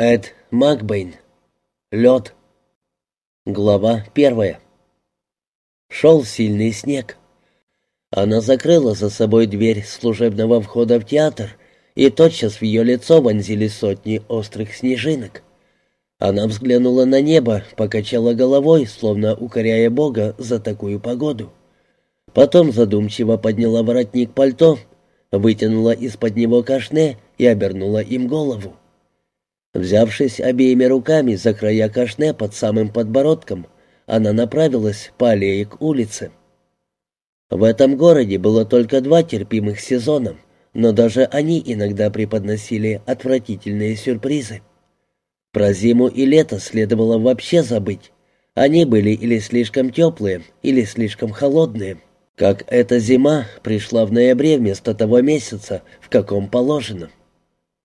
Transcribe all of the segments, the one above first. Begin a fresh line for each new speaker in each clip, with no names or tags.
Эд Макбейн. Лед. Глава первая. Шел сильный снег. Она закрыла за собой дверь служебного входа в театр, и тотчас в ее лицо вонзились сотни острых снежинок. Она взглянула на небо, покачала головой, словно укоряя Бога за такую погоду. Потом задумчиво подняла воротник пальто, вытянула из-под него кашне и обернула им голову. Взявшись обеими руками за края кашне под самым подбородком, она направилась по аллее к улице. В этом городе было только два терпимых сезона, но даже они иногда преподносили отвратительные сюрпризы. Про зиму и лето следовало вообще забыть. Они были или слишком теплые, или слишком холодные. Как эта зима пришла в ноябре вместо того месяца, в каком положено.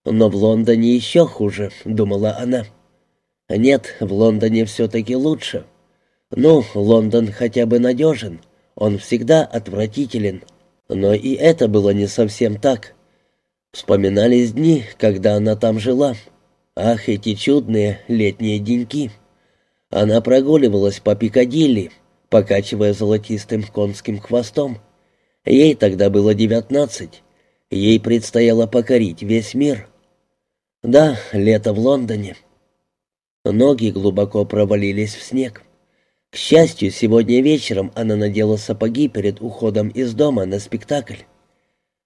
Но в Лондоне еще хуже, думала она. Нет, в Лондоне все-таки лучше. Ну, Лондон хотя бы надежен. Он всегда отвратителен. Но и это было не совсем так. Вспоминались дни, когда она там жила. Ах, эти чудные летние деньки. Она прогуливалась по Пикадилли, покачивая золотистым конским хвостом. Ей тогда было девятнадцать. Ей предстояло покорить весь мир. Да, лето в Лондоне. Ноги глубоко провалились в снег. К счастью, сегодня вечером она надела сапоги перед уходом из дома на спектакль.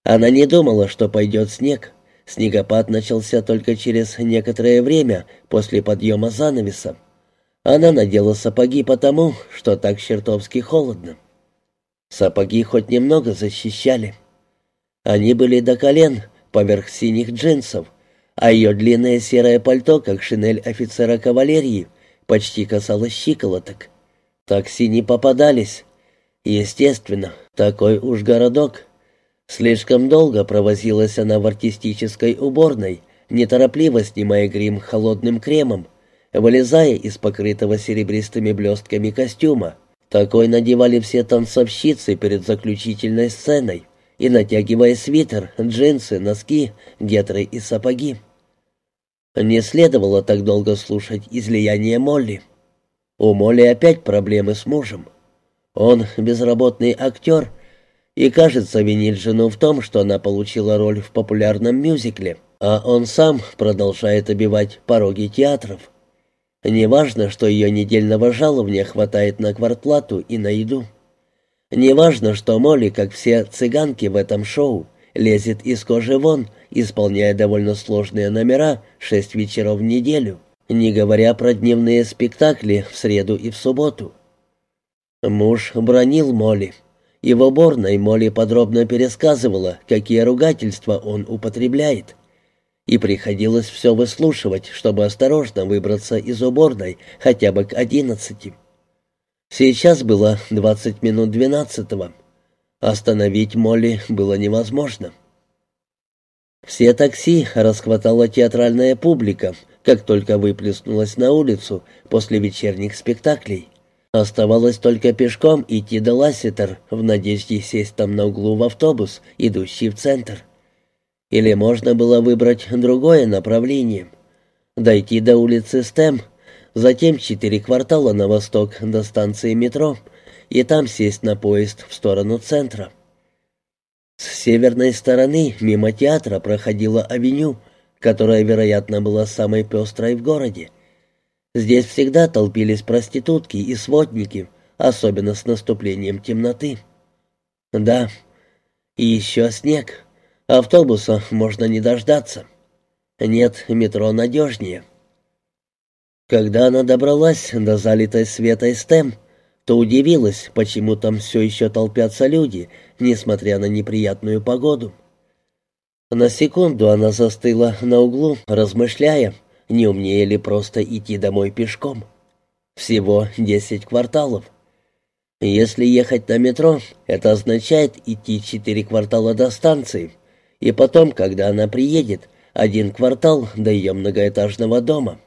Она не думала, что пойдет снег. Снегопад начался только через некоторое время после подъема занавеса. Она надела сапоги потому, что так чертовски холодно. Сапоги хоть немного защищали. Они были до колен, поверх синих джинсов, а ее длинное серое пальто, как шинель офицера кавалерии, почти касалось щиколоток. Такси не попадались. Естественно, такой уж городок. Слишком долго провозилась она в артистической уборной, неторопливо снимая грим холодным кремом, вылезая из покрытого серебристыми блестками костюма. Такой надевали все танцовщицы перед заключительной сценой и натягивая свитер, джинсы, носки, гетры и сапоги. Не следовало так долго слушать излияние Молли. У Молли опять проблемы с мужем. Он безработный актер и, кажется, винит жену в том, что она получила роль в популярном мюзикле, а он сам продолжает обивать пороги театров. Неважно, что ее недельного жалования хватает на квартплату и на еду. Неважно, что Молли, как все цыганки в этом шоу, лезет из кожи вон, исполняя довольно сложные номера шесть вечеров в неделю, не говоря про дневные спектакли в среду и в субботу. Муж бронил Молли. И в уборной Молли подробно пересказывала, какие ругательства он употребляет. И приходилось все выслушивать, чтобы осторожно выбраться из уборной хотя бы к одиннадцати. Сейчас было двадцать минут двенадцатого. Остановить Молли было невозможно. Все такси расхватала театральная публика, как только выплеснулась на улицу после вечерних спектаклей. Оставалось только пешком идти до Ласситер в надежде сесть там на углу в автобус, идущий в центр. Или можно было выбрать другое направление. Дойти до улицы Стэм, затем четыре квартала на восток до станции метро — и там сесть на поезд в сторону центра. С северной стороны мимо театра проходила авеню, которая, вероятно, была самой пестрой в городе. Здесь всегда толпились проститутки и сводники, особенно с наступлением темноты. Да, и еще снег. Автобуса можно не дождаться. Нет, метро надежнее. Когда она добралась до залитой светой стем, то удивилась, почему там все еще толпятся люди, несмотря на неприятную погоду. На секунду она застыла на углу, размышляя, не умнее ли просто идти домой пешком. Всего десять кварталов. Если ехать на метро, это означает идти четыре квартала до станции, и потом, когда она приедет, один квартал до ее многоэтажного дома.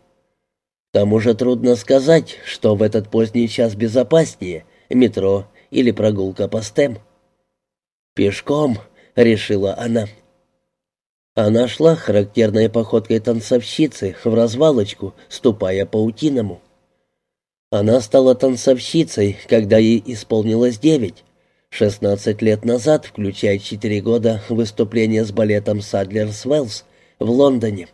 К тому же трудно сказать, что в этот поздний час безопаснее — метро или прогулка по стем. «Пешком», — решила она. Она шла характерной походкой танцовщицы в развалочку, ступая паутиному. Она стала танцовщицей, когда ей исполнилось девять, шестнадцать лет назад, включая четыре года выступления с балетом «Садлерс Веллс» в Лондоне.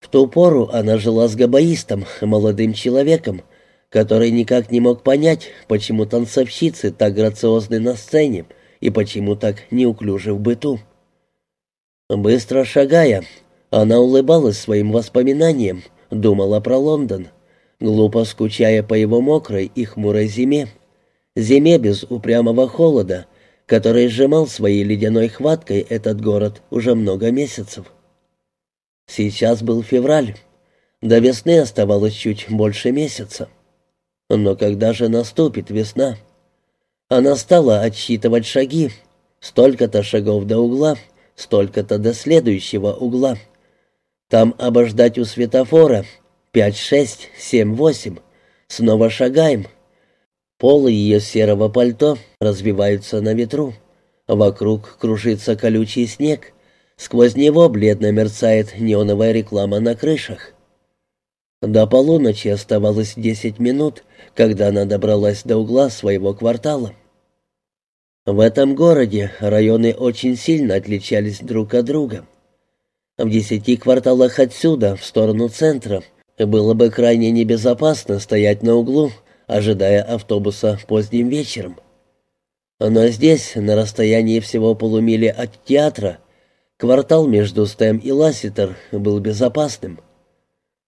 В ту пору она жила с габаистом, молодым человеком, который никак не мог понять, почему танцовщицы так грациозны на сцене и почему так неуклюжи в быту. Быстро шагая, она улыбалась своим воспоминаниям, думала про Лондон, глупо скучая по его мокрой и хмурой зиме, зиме без упрямого холода, который сжимал своей ледяной хваткой этот город уже много месяцев. Сейчас был февраль, до весны оставалось чуть больше месяца. Но когда же наступит весна? Она стала отсчитывать шаги. Столько-то шагов до угла, столько-то до следующего угла. Там обождать у светофора. Пять, шесть, семь, восемь. Снова шагаем. Полы ее серого пальто развиваются на ветру. Вокруг кружится колючий снег. Сквозь него бледно мерцает неоновая реклама на крышах. До полуночи оставалось десять минут, когда она добралась до угла своего квартала. В этом городе районы очень сильно отличались друг от друга. В десяти кварталах отсюда, в сторону центра, было бы крайне небезопасно стоять на углу, ожидая автобуса поздним вечером. Но здесь, на расстоянии всего полумили от театра, квартал между Стэм и Ласситер был безопасным.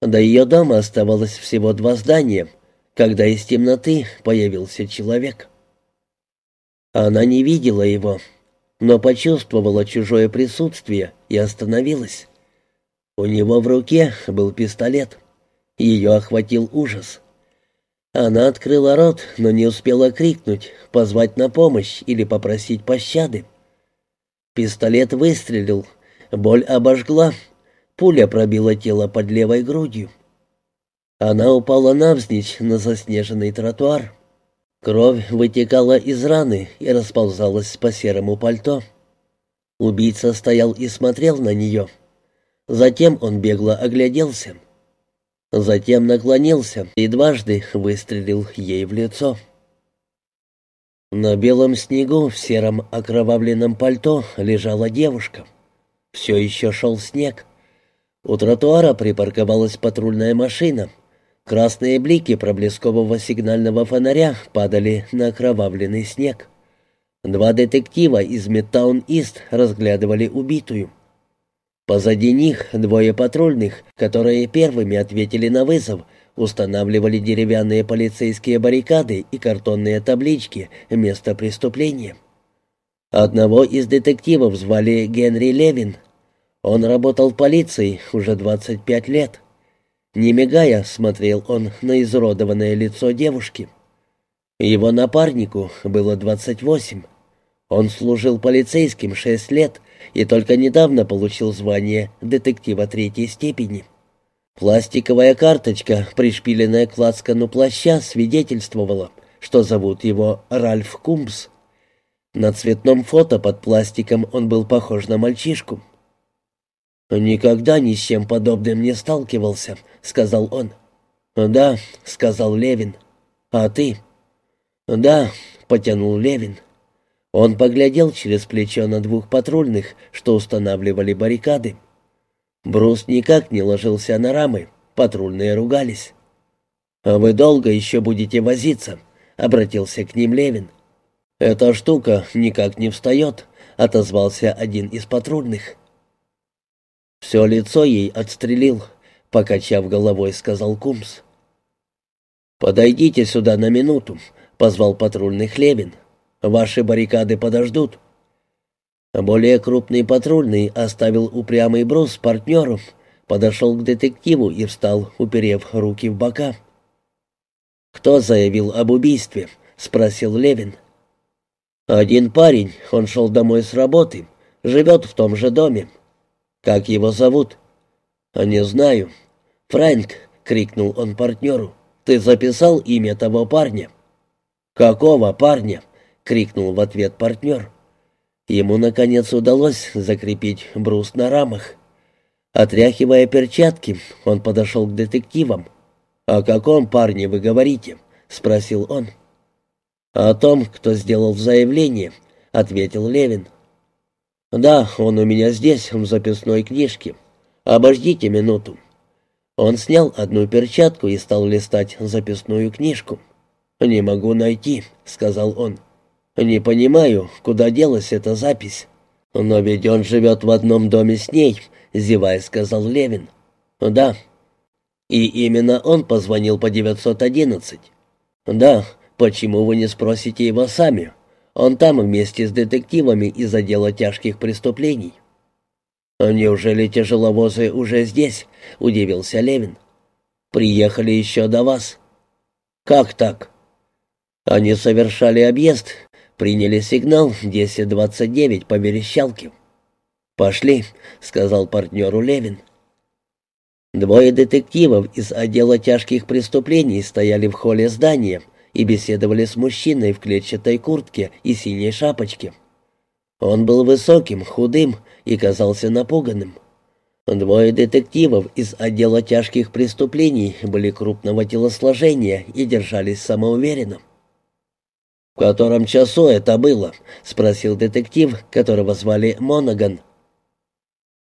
До ее дома оставалось всего два здания, когда из темноты появился человек. Она не видела его, но почувствовала чужое присутствие и остановилась. У него в руке был пистолет. Ее охватил ужас. Она открыла рот, но не успела крикнуть, позвать на помощь или попросить пощады. Пистолет выстрелил, боль обожгла, Пуля пробила тело под левой грудью. Она упала навзничь на заснеженный тротуар. Кровь вытекала из раны и расползалась по серому пальто. Убийца стоял и смотрел на нее. Затем он бегло огляделся. Затем наклонился и дважды выстрелил ей в лицо. На белом снегу в сером окровавленном пальто лежала девушка. Все еще шел снег. У тротуара припарковалась патрульная машина. Красные блики проблескового сигнального фонаря падали на окровавленный снег. Два детектива из Мидтаун-Ист разглядывали убитую. Позади них двое патрульных, которые первыми ответили на вызов, устанавливали деревянные полицейские баррикады и картонные таблички места преступления. Одного из детективов звали Генри Левин — он работал в полиции уже 25 лет. Не мигая, смотрел он на изуродованное лицо девушки. Его напарнику было 28. Он служил полицейским 6 лет и только недавно получил звание детектива третьей степени. Пластиковая карточка, пришпиленная к лацкану плаща, свидетельствовала, что зовут его Ральф Кумбс. На цветном фото под пластиком он был похож на мальчишку. «Никогда ни с чем подобным не сталкивался», — сказал он. «Да», — сказал Левин. «А ты?» «Да», — потянул Левин. Он поглядел через плечо на двух патрульных, что устанавливали баррикады. Брус никак не ложился на рамы, патрульные ругались. «А вы долго еще будете возиться?» — обратился к ним Левин. «Эта штука никак не встает», — отозвался один из патрульных. Все лицо ей отстрелил, покачав головой, сказал Кумс. «Подойдите сюда на минуту», — позвал патрульный Хлебин. «Ваши баррикады подождут». Более крупный патрульный оставил упрямый брус партнеру, подошел к детективу и встал, уперев руки в бока. «Кто заявил об убийстве?» — спросил Левин. «Один парень, он шел домой с работы, живет в том же доме. «Как его зовут?» «Не знаю». «Фрэнк!» — крикнул он партнеру. «Ты записал имя того парня?» «Какого парня?» — крикнул в ответ партнер. Ему, наконец, удалось закрепить брус на рамах. Отряхивая перчатки, он подошел к детективам. «О каком парне вы говорите?» — спросил он. «О том, кто сделал заявление», — ответил Левин. «Да, он у меня здесь, в записной книжке. Обождите минуту». Он снял одну перчатку и стал листать записную книжку. «Не могу найти», — сказал он. «Не понимаю, куда делась эта запись». «Но ведь он живет в одном доме с ней», — зевая сказал Левин. «Да». «И именно он позвонил по 911?» «Да. Почему вы не спросите его сами?» Он там вместе с детективами из отдела тяжких преступлений». «Неужели тяжеловозы уже здесь?» — удивился Левин. «Приехали еще до вас». «Как так?» «Они совершали объезд, приняли сигнал 1029 по верещалке». «Пошли», — сказал партнеру Левин. Двое детективов из отдела тяжких преступлений стояли в холле здания и беседовали с мужчиной в клетчатой куртке и синей шапочке. Он был высоким, худым и казался напуганным. Двое детективов из отдела тяжких преступлений были крупного телосложения и держались самоуверенно. «В котором часу это было?» — спросил детектив, которого звали Монаган.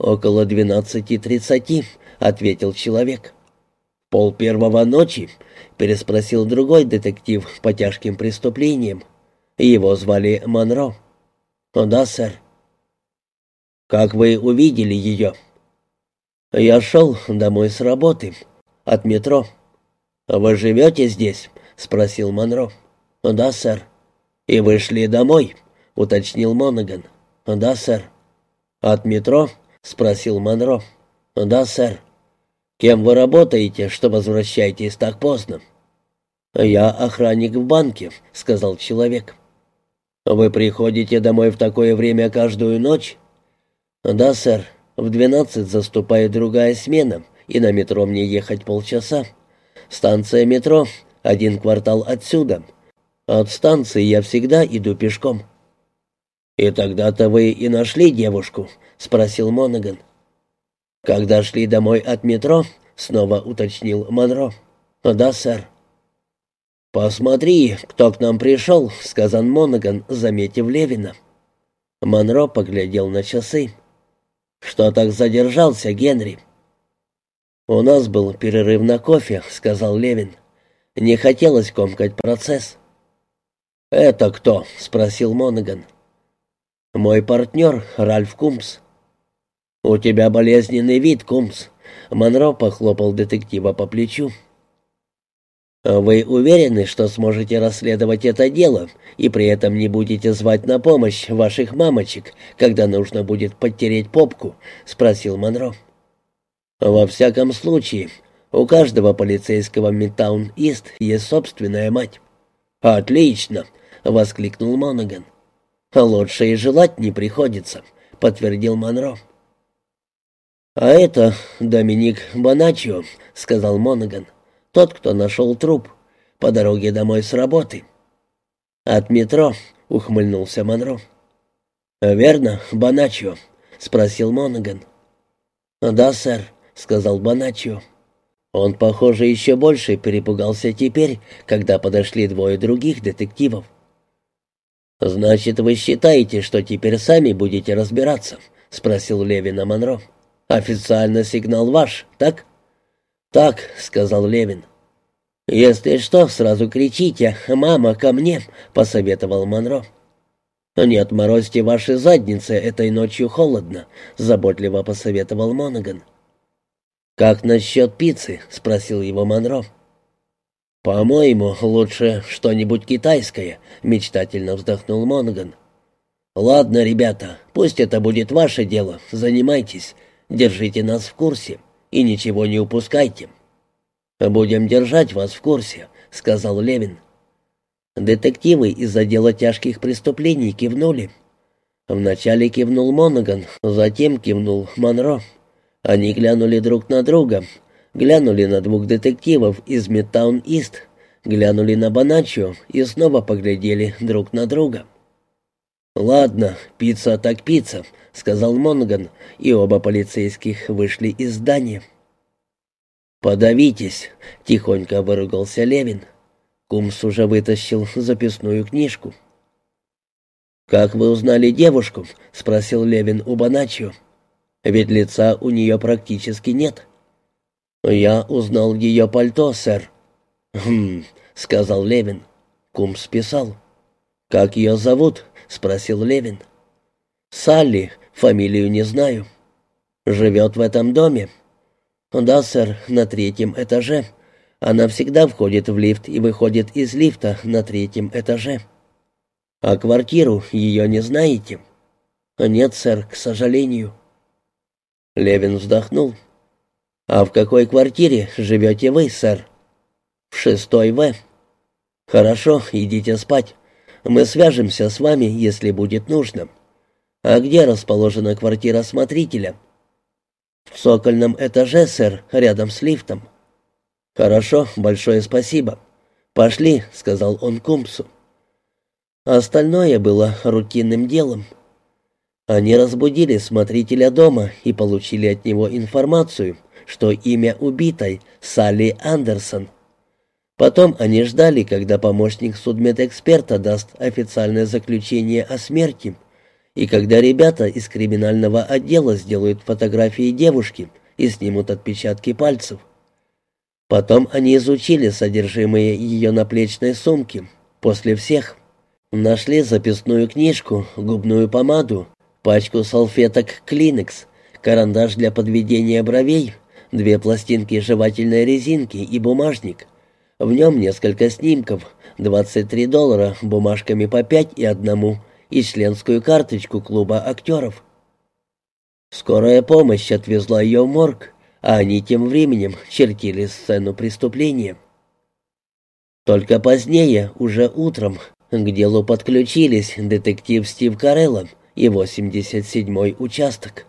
«Около двенадцати тридцати», — ответил человек. «Пол первого ночи?» — переспросил другой детектив по тяжким преступлениям. Его звали Монро. «О да, сэр». «Как вы увидели ее?» «Я шел домой с работы, от метро». «Вы живете здесь?» — спросил Монро. «Да, сэр». «И вы шли домой?» — уточнил Монаган. «Да, сэр». «От метро?» — спросил Монро. «Да, сэр». «Кем вы работаете, что возвращаетесь так поздно?» «Я охранник в банке», — сказал человек. «Вы приходите домой в такое время каждую ночь?» «Да, сэр. В двенадцать заступает другая смена, и на метро мне ехать полчаса. Станция метро, один квартал отсюда. От станции я всегда иду пешком». «И тогда-то вы и нашли девушку?» — спросил Монаган. «Когда шли домой от метро?» — снова уточнил Монро. «Да, сэр». «Посмотри, кто к нам пришел», — сказал Монаган, заметив Левина. Монро поглядел на часы. «Что так задержался, Генри?» «У нас был перерыв на кофе», — сказал Левин. «Не хотелось комкать процесс». «Это кто?» — спросил Монаган. «Мой партнер, Ральф Кумс». «У тебя болезненный вид, Кумс», — Монро похлопал детектива по плечу. «Вы уверены, что сможете расследовать это дело и при этом не будете звать на помощь ваших мамочек, когда нужно будет подтереть попку?» — спросил Монро. «Во всяком случае, у каждого полицейского Мидтаун-Ист есть собственная мать». «Отлично!» — воскликнул Монаган. «Лучше и желать не приходится», — подтвердил Монро. «А это Доминик Боначчо», — сказал Монаган. «Тот, кто нашел труп по дороге домой с работы». «От метро», — ухмыльнулся Монро. «Верно, Боначчо?» — спросил Монаган. «Да, сэр», — сказал Боначчо. Он, похоже, еще больше перепугался теперь, когда подошли двое других детективов. «Значит, вы считаете, что теперь сами будете разбираться?» — спросил Левина Монро. Официально сигнал ваш, так? Так, сказал Левин. Если что, сразу кричите: "Мама, ко мне", посоветовал Монро. «Не отморозьте ваши задницы, этой ночью холодно», — заботливо посоветовал Монаган. «Как насчет пиццы?» — спросил его Монро. «По-моему, лучше что-нибудь китайское», — мечтательно вздохнул Монаган. «Ладно, ребята, пусть это будет ваше дело, занимайтесь. Держите нас в курсе и ничего не упускайте». «Будем держать вас в курсе», — сказал Левин. Детективы из отдела тяжких преступлений кивнули. Вначале кивнул Монаган, затем кивнул Монро. Они глянули друг на друга, глянули на двух детективов из Мидтаун-Ист, глянули на Боначчо и снова поглядели друг на друга. «Ладно, пицца так пицца», — сказал Монган, и оба полицейских вышли из здания. «Подавитесь», — тихонько выругался Левин. Кумс уже вытащил записную книжку. «Как вы узнали девушку?» — спросил Левин у Боначчо. «Ведь лица у нее практически нет». «Я узнал ее пальто, сэр». «Хм», — сказал Левин. Кумс писал. «Как ее зовут?» — спросил Левин. «Салли, фамилию не знаю». «Живет в этом доме?» «Да, сэр, на третьем этаже. Она всегда входит в лифт и выходит из лифта на третьем этаже». «А квартиру ее не знаете?» «Нет, сэр, к сожалению». Левин вздохнул. «А в какой квартире живете вы, сэр?» «В шестой В». «Хорошо, идите спать. Мы свяжемся с вами, если будет нужно». «А где расположена квартира смотрителя?» «В цокольном этаже, сэр, рядом с лифтом». «Хорошо, большое спасибо». «Пошли», — сказал он Кумпсу. Остальное было рутинным делом. Они разбудили смотрителя дома и получили от него информацию, что имя убитой — Салли Андерсон. Потом они ждали, когда помощник судмедэксперта даст официальное заключение о смерти — и когда ребята из криминального отдела сделают фотографии девушки и снимут отпечатки пальцев. Потом они изучили содержимое ее наплечной сумки, после всех. Нашли записную книжку, губную помаду, пачку салфеток «Клинекс», карандаш для подведения бровей, две пластинки жевательной резинки и бумажник. В нем несколько снимков, 23 доллара бумажками по 5 и одному – и членскую карточку клуба актеров. Скорая помощь отвезла ее в морг, а они тем временем чертили сцену преступления. Только позднее, уже утром, к делу подключились детектив Стив Карелло и 87-й участок.